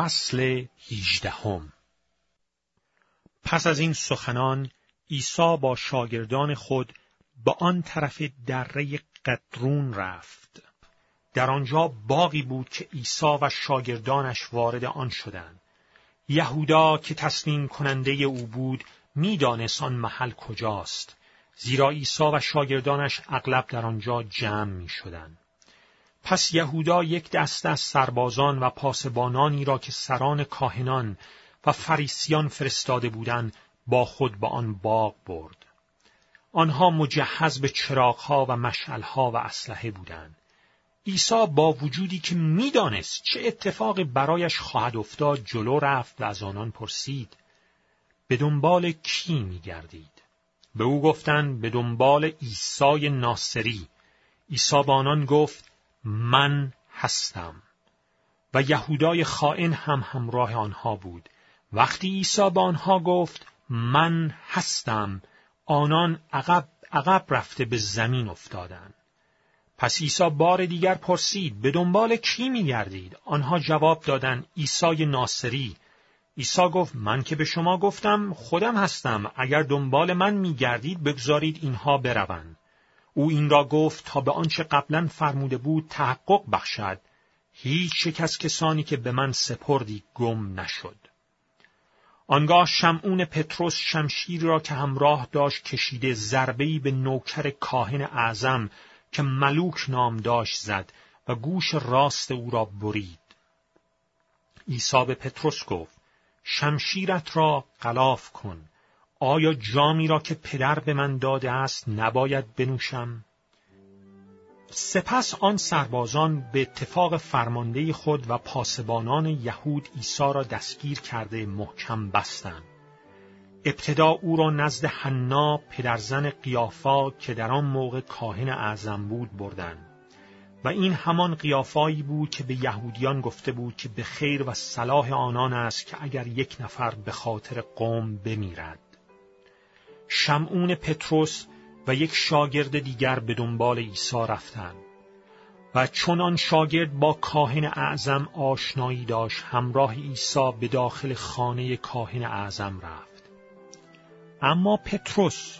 فصل هیجدهم پس از این سخنان عیسی با شاگردان خود به آن طرف دره قدرون رفت. در آنجا باقی بود که عیسی و شاگردانش وارد آن شدند. یهودا که تسلیم کننده او بود می‌دانست آن محل کجاست زیرا عیسی و شاگردانش اغلب در آنجا جمع می شدن. پس یهودا یک دسته از سربازان و پاسبانانی را که سران کاهنان و فریسیان فرستاده بودند با خود به آن باغ برد. آنها مجهز به چراغها و مشعلها و اسلحه بودند. عیسی با وجودی که می‌دانست چه اتفاقی برایش خواهد افتاد جلو رفت و از آنان پرسید به دنبال کی میگردید به او گفتند به دنبال عیسی ناصری عیسی با آنان گفت من هستم. و یهودای خائن هم همراه آنها بود. وقتی عیسی به آنها گفت من هستم آنان عقب عقب رفته به زمین افتادند. پس عیسی بار دیگر پرسید به دنبال کی میگردید؟ آنها جواب دادند عیسی ناصری. عیسی گفت من که به شما گفتم خودم هستم. اگر دنبال من میگردید بگذارید اینها بروند. او این را گفت تا به آنچه قبلا فرموده بود تحقق بخشد. هیچ یک از کسانی که به من سپردی گم نشد. آنگاه شمعون پتروس شمشیر را که همراه داشت کشیده ضربه‌ای به نوکر کاهن اعظم که ملوک نام داشت زد و گوش راست او را برید. عیسی به پتروس گفت شمشیرت را غلاف کن. آیا جامی را که پدر به من داده است نباید بنوشم؟ سپس آن سربازان به اتفاق فرمانده خود و پاسبانان یهود عیسی را دستگیر کرده محکم بستند. ابتدا او را نزد حنا پدرزن قیافا که در آن موقع کاهن اعظم بود بردند. و این همان قیافایی بود که به یهودیان گفته بود که به خیر و صلاح آنان است که اگر یک نفر به خاطر قوم بمیرد. شمعون پتروس و یک شاگرد دیگر به دنبال عیسی رفتند. و چون آن شاگرد با کاهن اعظم آشنایی داشت همراه عیسی به داخل خانه کاهن اعظم رفت. اما پتروس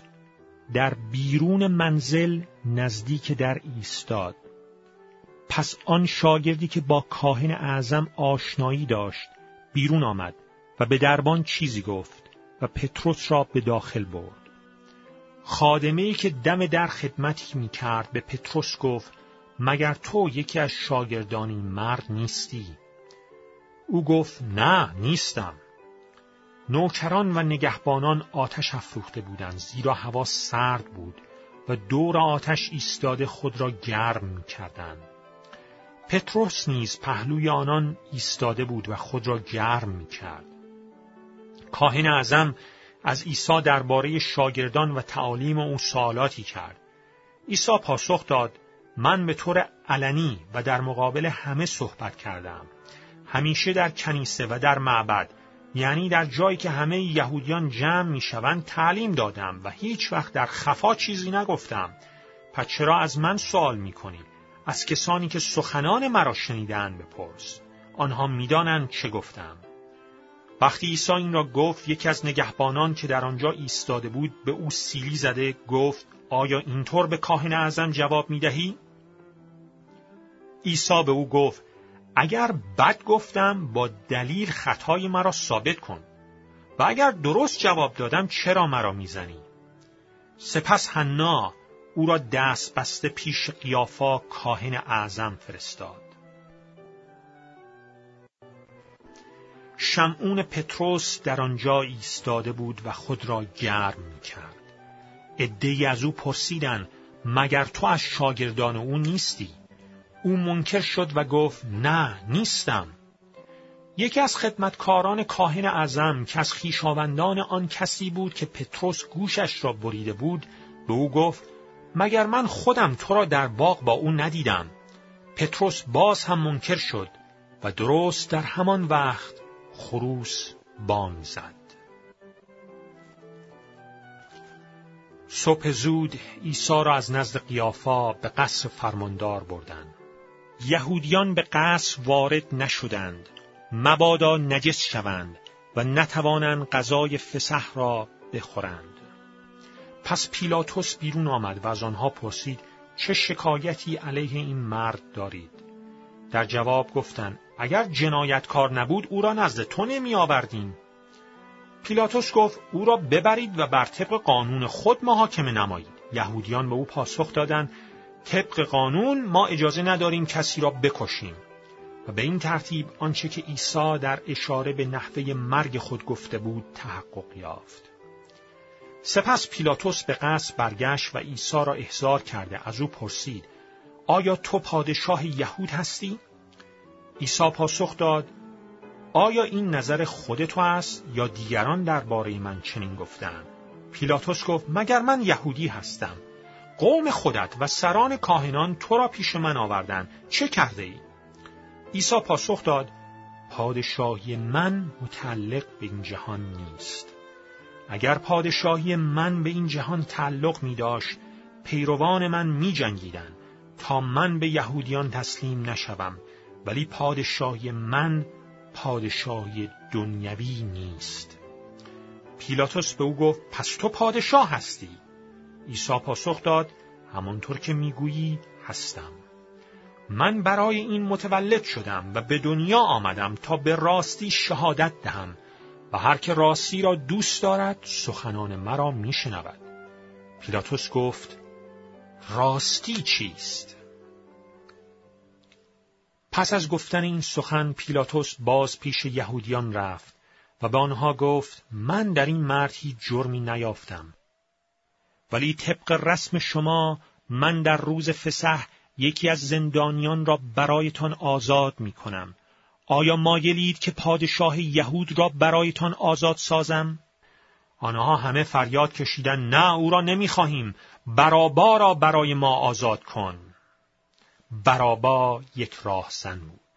در بیرون منزل نزدیک در ایستاد. پس آن شاگردی که با کاهن اعظم آشنایی داشت بیرون آمد و به دربان چیزی گفت و پتروس را به داخل برد. خادمه که دم در خدمتی می کرد به پتروس گفت مگر تو یکی از شاگردانی مرد نیستی؟ او گفت نه نیستم. نوکران و نگهبانان آتش افروخته بودند زیرا هوا سرد بود و دور آتش ایستاده خود را گرم می کردند. پتروس نیز پهلوی آنان ایستاده بود و خود را گرم می کرد. کاهن اعظم از عیسی درباره شاگردان و تعالیم او سوالاتی کرد. عیسی پاسخ داد من به طور علنی و در مقابل همه صحبت کردم. همیشه در کنیسه و در معبد یعنی در جایی که همه یهودیان جمع می‌شوند تعلیم دادم و هیچ وقت در خفا چیزی نگفتم. پس چرا از من سوال می‌کنید؟ از کسانی که سخنان مرا شنیدن بپرس. آنها می‌دانند چه گفتم. وقتی عیسی این را گفت یکی از نگهبانان که در آنجا ایستاده بود به او سیلی زده گفت آیا اینطور به کاهن اعظم جواب می دهی؟ عیسی به او گفت اگر بد گفتم با دلیل خطای مرا ثابت کن و اگر درست جواب دادم چرا مرا می‌زنی؟ سپس حنا او را دست بسته پیش قیافا کاهن اعظم فرستاد. شمعون پتروس در آنجا ایستاده بود و خود را گرم می کرد. ادهی از او پرسیدند مگر تو از شاگردان او نیستی؟ او منکر شد و گفت نه نیستم. یکی از خدمتکاران کاهن اعظم که از خیشاوندان آن کسی بود که پتروس گوشش را بریده بود به او گفت مگر من خودم تو را در باغ با او ندیدم پتروس باز هم منکر شد و درست در همان وقت خروس بانگ زد صبح زود عیسی را از نزد قیافا به قصر فرماندار بردند یهودیان به قصر وارد نشدند مبادا نجس شوند و نتوانند غذای فسح را بخورند. پس پیلاتوس بیرون آمد و از آنها پرسید چه شکایتی علیه این مرد دارید؟ در جواب گفتند اگر جنایتکار نبود او را نزد تو نمی آوردیم. پیلاتوس گفت او را ببرید و بر طبق قانون خود محاکمه نمایید. یهودیان به او پاسخ دادند طبق قانون ما اجازه نداریم کسی را بکشیم. و به این ترتیب آنچه که عیسی در اشاره به نحوه مرگ خود گفته بود تحقق یافت. سپس پیلاتوس به قصد برگشت و عیسی را احضار کرده از او پرسید آیا تو پادشاه یهود هستی؟ عیسی پاسخ داد آیا این نظر خود تو است یا دیگران درباره من چنین گفتند؟ پیلاتوس گفت مگر من یهودی هستم قوم خودت و سران کاهنان تو را پیش من آوردند چه کرده ای؟ عیسی پاسخ داد پادشاهی من متعلق به این جهان نیست اگر پادشاهی من به این جهان تعلق می داشت پیروان من می جنگیدن تا من به یهودیان تسلیم نشوم ولی پادشاهی من پادشاهی دنیوی نیست. پیلاتوس به او گفت پس تو پادشاه هستی. عیسی پاسخ داد همانطور که می‌گویی هستم. من برای این متولد شدم و به دنیا آمدم تا به راستی شهادت دهم و هر که راستی را دوست دارد سخنان مرا میشنود. پیلاتوس گفت راستی چیست؟ پس از گفتن این سخن پیلاتوس باز پیش یهودیان رفت و به آنها گفت من در این مرد هیچ جرمی نیافتم ولی طبق رسم شما من در روز فسح یکی از زندانیان را برایتان آزاد می کنم. آیا مایلید که پادشاه یهود را برایتان آزاد سازم؟ آنها همه فریاد کشیدن نه او را نمی‌خواهیم برابا را برای ما آزاد کن برابا یک راهزن بود.